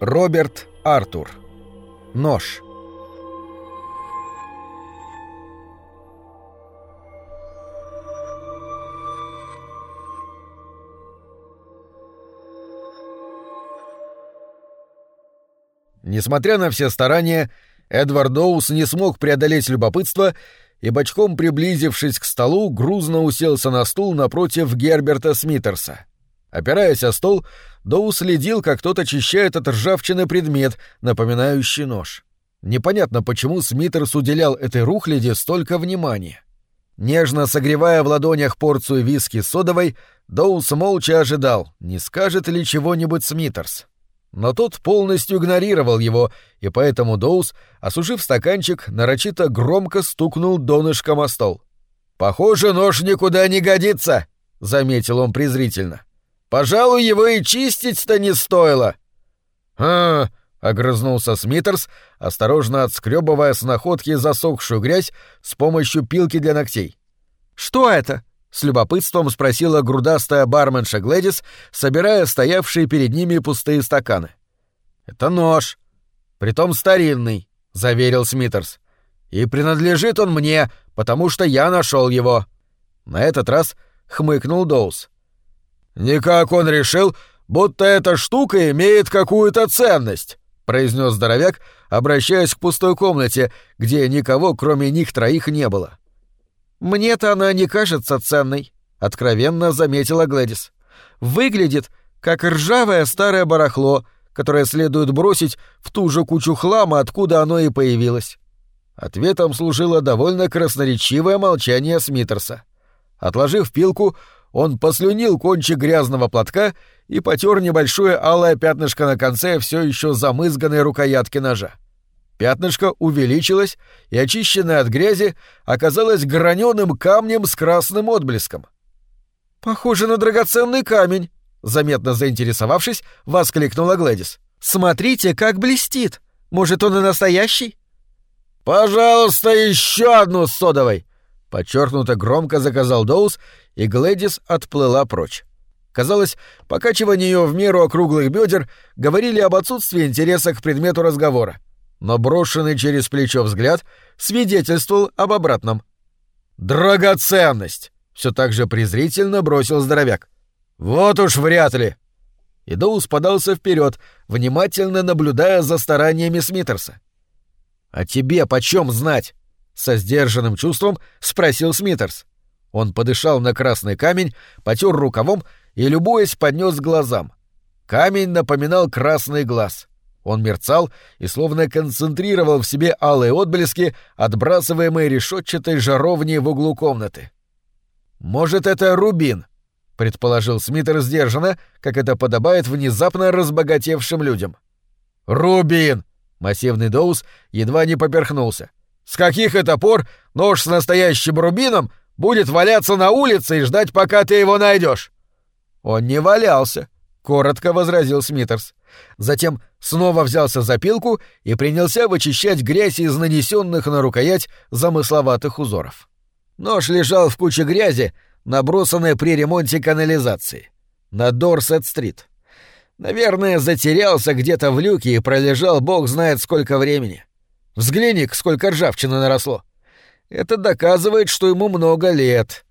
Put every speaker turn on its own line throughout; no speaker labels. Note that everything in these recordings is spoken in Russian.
Роберт Артур. Нож. Несмотря на все старания, Эдвард Доус не смог преодолеть любопытство и, бочком приблизившись к столу, грузно уселся на стул напротив Герберта Смитерса. Опираясь о стол, Доу следил, как кто-то очищает от ржавчины предмет, напоминающий нож. Непонятно, почему Смитерс уделял этой рухляде столько внимания. Нежно согревая в ладонях порцию виски содовой, Доус молча ожидал, не скажет ли чего-нибудь Смитерс. Но тот полностью игнорировал его, и поэтому Доус, осушив стаканчик, нарочито громко стукнул донышком о стол. «Похоже, нож никуда не годится», — заметил он презрительно. Пожалуй, его и чистить-то не стоило. А, огрызнулся Смитерс, осторожно отскребывая с находки засохшую грязь с помощью пилки для ногтей. Что это? с любопытством спросила грудастая барменша Глэдис, собирая стоявшие перед ними пустые стаканы. Это нож, притом старинный, заверил Смитерс. И принадлежит он мне, потому что я нашел его. На этот раз хмыкнул Доус. «Никак он решил, будто эта штука имеет какую-то ценность», — произнес здоровяк, обращаясь к пустой комнате, где никого, кроме них троих, не было. «Мне-то она не кажется ценной», — откровенно заметила Глэдис. «Выглядит, как ржавое старое барахло, которое следует бросить в ту же кучу хлама, откуда оно и появилось». Ответом служило довольно красноречивое молчание Смитерса. Отложив пилку, он послюнил кончик грязного платка и потер небольшое алое пятнышко на конце все еще замызганной рукоятки ножа. Пятнышко увеличилось, и очищенное от грязи оказалось граненым камнем с красным отблеском. «Похоже на драгоценный камень», — заметно заинтересовавшись, воскликнула Глэдис. «Смотрите, как блестит! Может, он и настоящий?» «Пожалуйста, еще одну содовой!» Подчеркнуто громко заказал Доус, и Глэдис отплыла прочь. Казалось, покачивание ее в меру округлых бедер говорили об отсутствии интереса к предмету разговора, но брошенный через плечо взгляд свидетельствовал об обратном. «Драгоценность!» — все так же презрительно бросил здоровяк. «Вот уж вряд ли!» И Доус подался вперед, внимательно наблюдая за стараниями Смитерса. «А тебе почем знать?» со сдержанным чувством спросил Смитерс. Он подышал на красный камень, потер рукавом и, любуясь, поднес глазам. Камень напоминал красный глаз. Он мерцал и словно концентрировал в себе алые отблески, отбрасываемые решетчатой жаровней в углу комнаты. «Может, это рубин?» — предположил Смитер сдержанно, как это подобает внезапно разбогатевшим людям. «Рубин!» — массивный Доус едва не поперхнулся. С каких это пор нож с настоящим рубином будет валяться на улице и ждать, пока ты его найдешь? Он не валялся, коротко возразил Смитерс. Затем снова взялся за пилку и принялся вычищать грязь из нанесенных на рукоять замысловатых узоров. Нож лежал в куче грязи, набросанной при ремонте канализации. На Дорсет-стрит. Наверное, затерялся где-то в люке и пролежал бог знает сколько времени. Взгляни, сколько ржавчины наросло. Это доказывает, что ему много лет.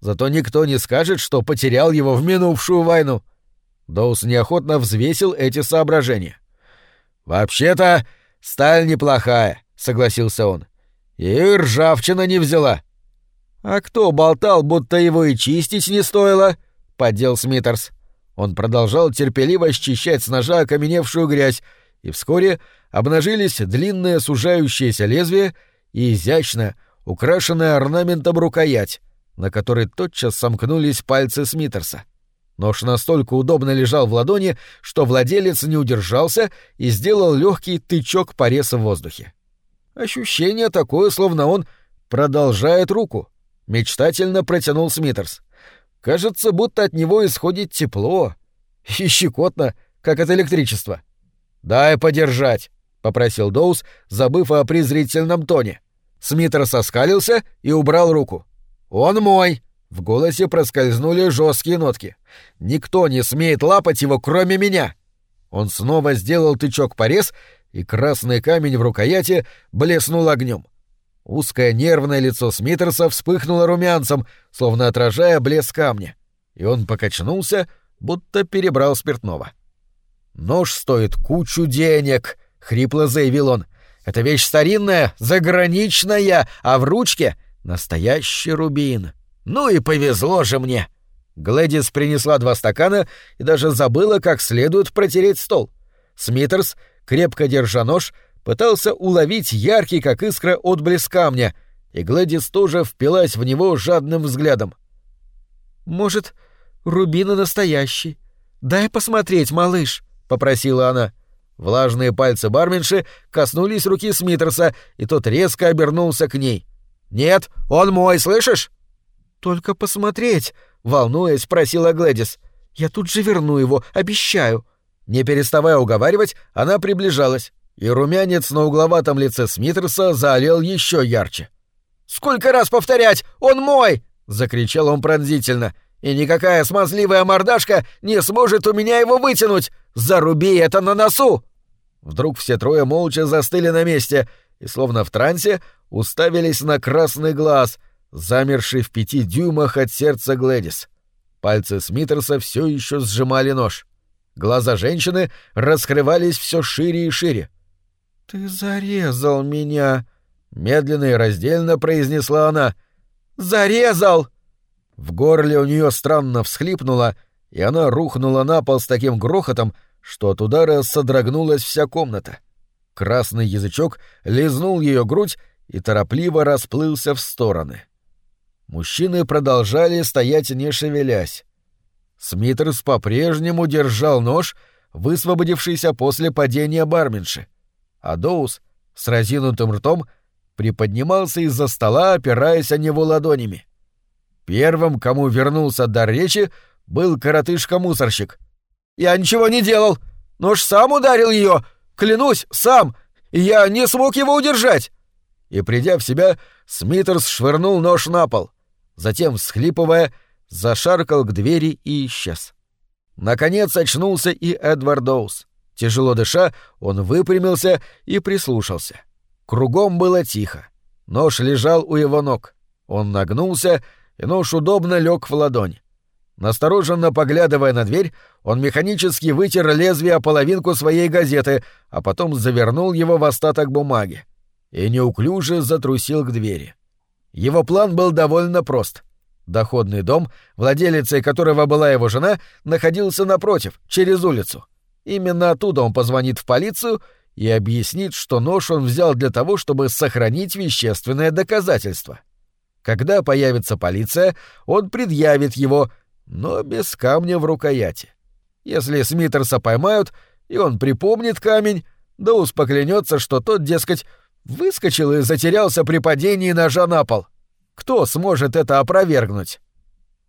Зато никто не скажет, что потерял его в минувшую войну. Доус неохотно взвесил эти соображения. «Вообще-то, сталь неплохая», — согласился он. «И ржавчина не взяла». «А кто болтал, будто его и чистить не стоило?» — поддел Смитерс. Он продолжал терпеливо счищать с ножа окаменевшую грязь, и вскоре обнажились длинные сужающиеся лезвия и изящно украшенная орнаментом рукоять, на которой тотчас сомкнулись пальцы Смитерса. Нож настолько удобно лежал в ладони, что владелец не удержался и сделал легкий тычок пореза в воздухе. Ощущение такое, словно он продолжает руку. Мечтательно протянул Смитерс. Кажется, будто от него исходит тепло. И щекотно, как от электричества. — «Дай подержать», — попросил Доус, забыв о презрительном тоне. Смитер соскалился и убрал руку. «Он мой!» — в голосе проскользнули жесткие нотки. «Никто не смеет лапать его, кроме меня!» Он снова сделал тычок порез, и красный камень в рукояти блеснул огнем. Узкое нервное лицо Смитерса вспыхнуло румянцем, словно отражая блеск камня, и он покачнулся, будто перебрал спиртного. «Нож стоит кучу денег», — хрипло заявил он. «Это вещь старинная, заграничная, а в ручке — настоящий рубин. Ну и повезло же мне!» Глэдис принесла два стакана и даже забыла, как следует протереть стол. Смитерс, крепко держа нож, пытался уловить яркий, как искра, отблеск камня, и Глэдис тоже впилась в него жадным взглядом. «Может, рубины настоящий? Дай посмотреть, малыш», — попросила она. Влажные пальцы барменши коснулись руки Смитерса, и тот резко обернулся к ней. «Нет, он мой, слышишь?» «Только посмотреть», — волнуясь, спросила Глэдис. «Я тут же верну его, обещаю». Не переставая уговаривать, она приближалась и румянец на угловатом лице Смитерса заолел еще ярче. «Сколько раз повторять? Он мой!» — закричал он пронзительно. «И никакая смазливая мордашка не сможет у меня его вытянуть! Заруби это на носу!» Вдруг все трое молча застыли на месте и, словно в трансе, уставились на красный глаз, замерший в пяти дюймах от сердца Глэдис. Пальцы Смитерса все еще сжимали нож. Глаза женщины раскрывались все шире и шире. «Ты зарезал меня!» — медленно и раздельно произнесла она. «Зарезал!» В горле у нее странно всхлипнуло, и она рухнула на пол с таким грохотом, что от удара содрогнулась вся комната. Красный язычок лизнул ее грудь и торопливо расплылся в стороны. Мужчины продолжали стоять не шевелясь. Смитерс по-прежнему держал нож, высвободившийся после падения барменши а Доус с разинутым ртом приподнимался из-за стола, опираясь о него ладонями. Первым, кому вернулся дар речи, был коротышка-мусорщик. «Я ничего не делал! Нож сам ударил ее! Клянусь, сам! Я не смог его удержать!» И, придя в себя, Смитерс швырнул нож на пол. Затем, всхлипывая, зашаркал к двери и исчез. Наконец очнулся и Эдвард Доус. Тяжело дыша, он выпрямился и прислушался. Кругом было тихо. Нож лежал у его ног. Он нагнулся, и нож удобно лег в ладонь. Настороженно поглядывая на дверь, он механически вытер лезвие о половинку своей газеты, а потом завернул его в остаток бумаги. И неуклюже затрусил к двери. Его план был довольно прост. Доходный дом, владелицей которого была его жена, находился напротив, через улицу. Именно оттуда он позвонит в полицию и объяснит, что нож он взял для того, чтобы сохранить вещественное доказательство. Когда появится полиция, он предъявит его, но без камня в рукояти. Если Смитерса поймают, и он припомнит камень, Доус поклянется, что тот, дескать, выскочил и затерялся при падении ножа на пол. Кто сможет это опровергнуть?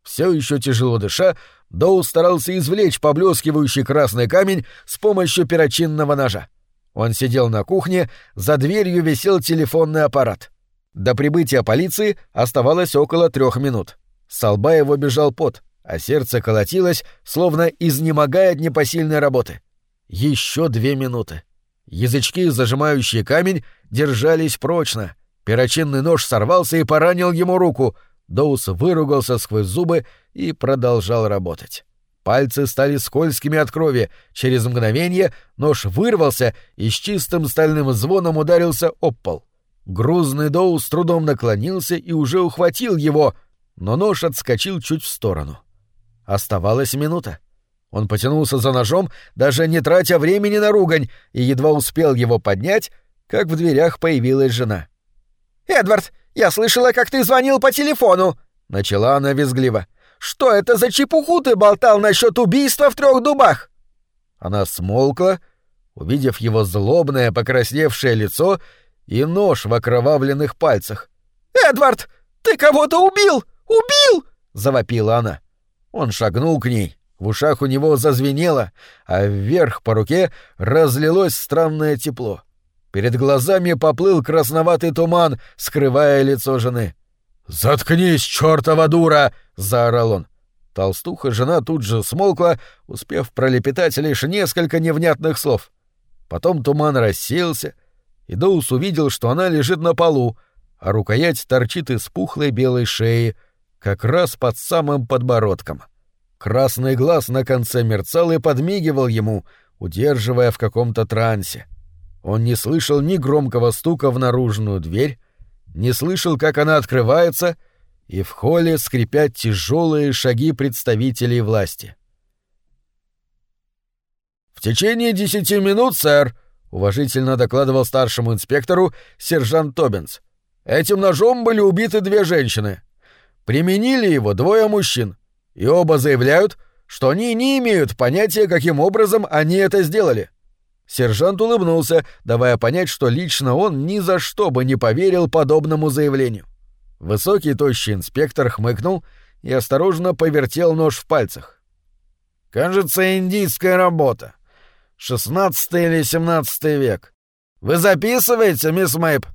Все еще тяжело дыша, Доу старался извлечь поблескивающий красный камень с помощью перочинного ножа. Он сидел на кухне, за дверью висел телефонный аппарат. До прибытия полиции оставалось около трех минут. С лба его бежал пот, а сердце колотилось, словно изнемогая от непосильной работы. Еще две минуты. Язычки, зажимающие камень, держались прочно. Перочинный нож сорвался и поранил ему руку — Доус выругался сквозь зубы и продолжал работать. Пальцы стали скользкими от крови. Через мгновение нож вырвался и с чистым стальным звоном ударился об пол. Грузный Доу с трудом наклонился и уже ухватил его, но нож отскочил чуть в сторону. Оставалась минута. Он потянулся за ножом, даже не тратя времени на ругань, и едва успел его поднять, как в дверях появилась жена. «Эдвард, я слышала, как ты звонил по телефону!» — начала она визгливо. «Что это за чепуху ты болтал насчет убийства в трех дубах?» Она смолкла, увидев его злобное покрасневшее лицо и нож в окровавленных пальцах. «Эдвард, ты кого-то убил! Убил!» — завопила она. Он шагнул к ней. В ушах у него зазвенело, а вверх по руке разлилось странное тепло. Перед глазами поплыл красноватый туман, скрывая лицо жены. «Заткнись, чёртова дура!» — заорал он. Толстуха-жена тут же смолкла, успев пролепетать лишь несколько невнятных слов. Потом туман рассеялся, и Доус увидел, что она лежит на полу, а рукоять торчит из пухлой белой шеи, как раз под самым подбородком. Красный глаз на конце мерцал и подмигивал ему, удерживая в каком-то трансе. Он не слышал ни громкого стука в наружную дверь, не слышал, как она открывается — и в холле скрипят тяжелые шаги представителей власти. «В течение десяти минут, сэр», — уважительно докладывал старшему инспектору сержант Тобинс, «этим ножом были убиты две женщины. Применили его двое мужчин, и оба заявляют, что они не имеют понятия, каким образом они это сделали». Сержант улыбнулся, давая понять, что лично он ни за что бы не поверил подобному заявлению. Высокий тощий инспектор хмыкнул и осторожно повертел нож в пальцах. «Кажется, индийская работа. Шестнадцатый или семнадцатый век. Вы записываете, мисс Мэйп?»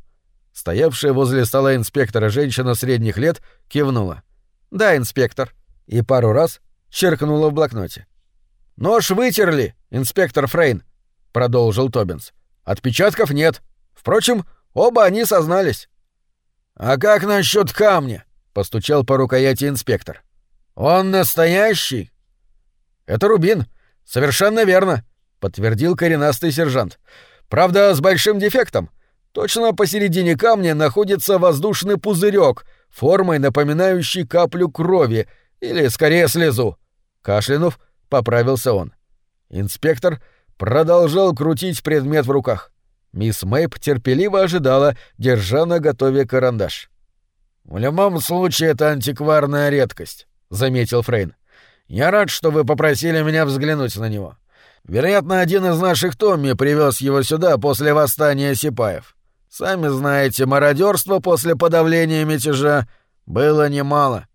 Стоявшая возле стола инспектора женщина средних лет кивнула. «Да, инспектор». И пару раз черкнула в блокноте. «Нож вытерли, инспектор Фрейн», — продолжил Тобинс. «Отпечатков нет. Впрочем, оба они сознались». «А как насчет камня?» — постучал по рукояти инспектор. «Он настоящий?» «Это рубин. Совершенно верно», — подтвердил коренастый сержант. «Правда, с большим дефектом. Точно посередине камня находится воздушный пузырек, формой напоминающий каплю крови, или, скорее, слезу». Кашлянув, поправился он. Инспектор продолжал крутить предмет в руках. Мисс Мэйп терпеливо ожидала, держа на готове карандаш. «В любом случае, это антикварная редкость», — заметил Фрейн. «Я рад, что вы попросили меня взглянуть на него. Вероятно, один из наших Томми привез его сюда после восстания Сипаев. Сами знаете, мародерства после подавления мятежа было немало».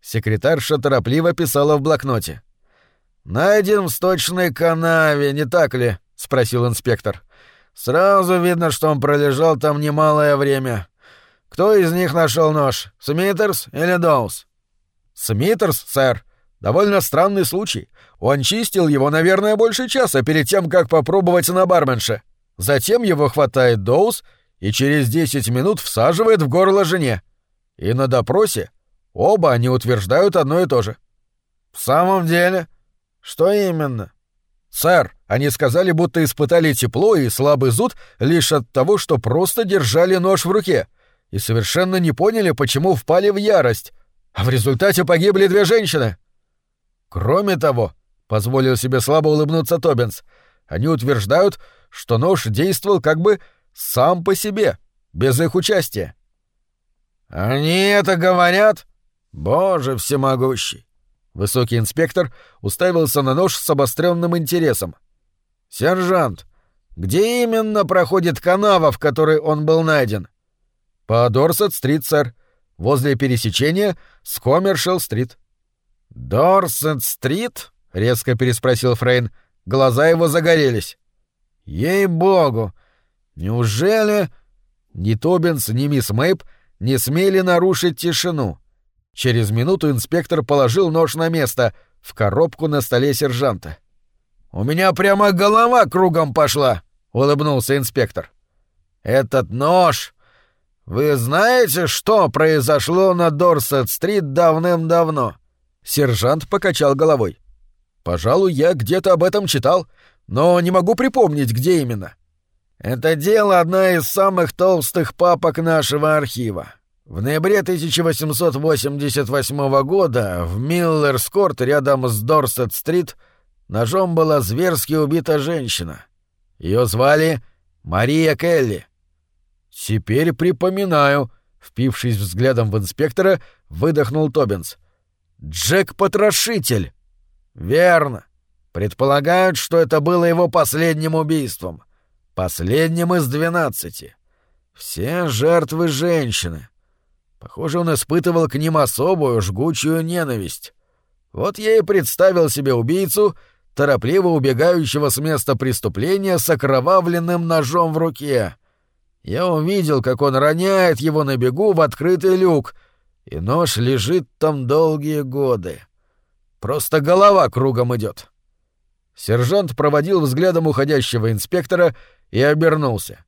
Секретарша торопливо писала в блокноте. «Найден в сточной канаве, не так ли?» — спросил инспектор. Сразу видно, что он пролежал там немалое время. Кто из них нашел нож? Смитерс или Доус? Смитерс, сэр. Довольно странный случай. Он чистил его, наверное, больше часа перед тем, как попробовать на барменше. Затем его хватает Доус и через десять минут всаживает в горло жене. И на допросе оба они утверждают одно и то же. В самом деле? Что именно? Сэр, они сказали, будто испытали тепло и слабый зуд лишь от того, что просто держали нож в руке, и совершенно не поняли, почему впали в ярость, а в результате погибли две женщины. Кроме того, позволил себе слабо улыбнуться Тобинс, они утверждают, что нож действовал как бы сам по себе, без их участия. Они это говорят? Боже всемогущий! Высокий инспектор уставился на нож с обостренным интересом. «Сержант, где именно проходит канава, в которой он был найден?» «По Дорсет-стрит, сэр. Возле пересечения с Коммершилл-стрит». «Дорсет-стрит?» — резко переспросил Фрейн. Глаза его загорелись. «Ей-богу! Неужели...» Ни Тобинс, ни мисс Мэйп не смели нарушить тишину. Через минуту инспектор положил нож на место, в коробку на столе сержанта. «У меня прямо голова кругом пошла», — улыбнулся инспектор. «Этот нож... Вы знаете, что произошло на Дорсет-стрит давным-давно?» Сержант покачал головой. «Пожалуй, я где-то об этом читал, но не могу припомнить, где именно». «Это дело одна из самых толстых папок нашего архива. В ноябре 1888 года в Миллерскорт рядом с Дорсет-стрит — Ножом была зверски убита женщина. Ее звали Мария Келли. Теперь припоминаю, впившись взглядом в инспектора, выдохнул Тобинс. Джек-потрошитель. Верно. Предполагают, что это было его последним убийством. Последним из двенадцати. Все жертвы женщины. Похоже, он испытывал к ним особую жгучую ненависть. Вот я и представил себе убийцу — торопливо убегающего с места преступления с окровавленным ножом в руке. Я увидел, как он роняет его на бегу в открытый люк, и нож лежит там долгие годы. Просто голова кругом идет. Сержант проводил взглядом уходящего инспектора и обернулся.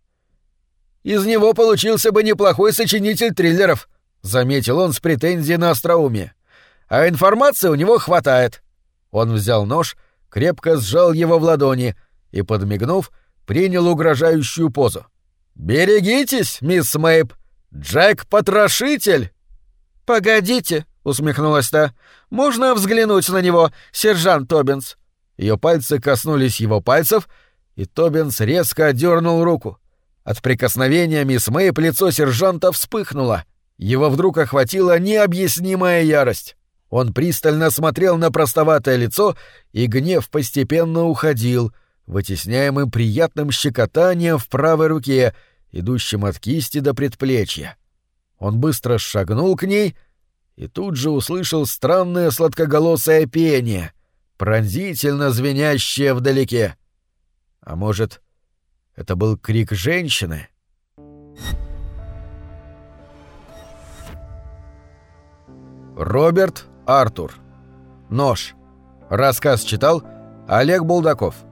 «Из него получился бы неплохой сочинитель триллеров», — заметил он с претензией на остроумие. «А информации у него хватает». Он взял нож, крепко сжал его в ладони и, подмигнув, принял угрожающую позу. «Берегитесь, мисс Мэйб! Джек-потрошитель!» «Погодите», — усмехнулась та. «Можно взглянуть на него, сержант Тобинс?» Ее пальцы коснулись его пальцев, и Тобинс резко отдернул руку. От прикосновения мисс Мэйб лицо сержанта вспыхнуло. Его вдруг охватила необъяснимая ярость. Он пристально смотрел на простоватое лицо, и гнев постепенно уходил, вытесняемым приятным щекотанием в правой руке, идущим от кисти до предплечья. Он быстро шагнул к ней и тут же услышал странное сладкоголосое пение, пронзительно звенящее вдалеке. А может, это был крик женщины? Роберт Артур. Нож. Рассказ читал Олег Булдаков.